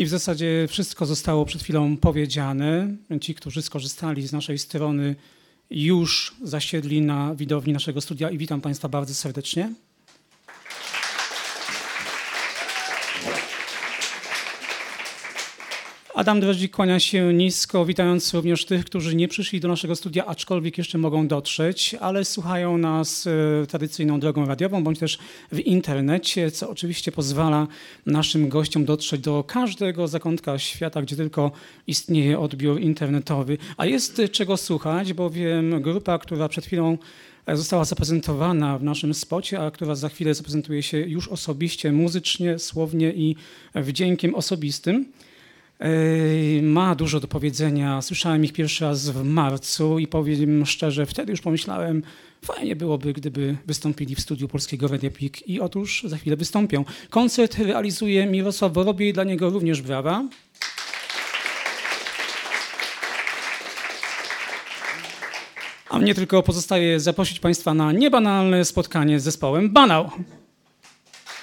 I w zasadzie wszystko zostało przed chwilą powiedziane. Ci, którzy skorzystali z naszej strony, już zasiedli na widowni naszego studia i witam Państwa bardzo serdecznie. Adam Drozdzik kłania się nisko, witając również tych, którzy nie przyszli do naszego studia, aczkolwiek jeszcze mogą dotrzeć, ale słuchają nas e, tradycyjną drogą radiową bądź też w internecie, co oczywiście pozwala naszym gościom dotrzeć do każdego zakątka świata, gdzie tylko istnieje odbiór internetowy. A jest czego słuchać, bowiem grupa, która przed chwilą została zaprezentowana w naszym spocie, a która za chwilę zaprezentuje się już osobiście, muzycznie, słownie i wdziękiem osobistym. Ma dużo do powiedzenia. Słyszałem ich pierwszy raz w marcu i powiem szczerze, wtedy już pomyślałem, fajnie byłoby, gdyby wystąpili w studiu Polskiego Radia Pik i otóż za chwilę wystąpią. Koncert realizuje Mirosław Worobiej, dla niego również brawa. A mnie tylko pozostaje zaprosić Państwa na niebanalne spotkanie z zespołem Banał.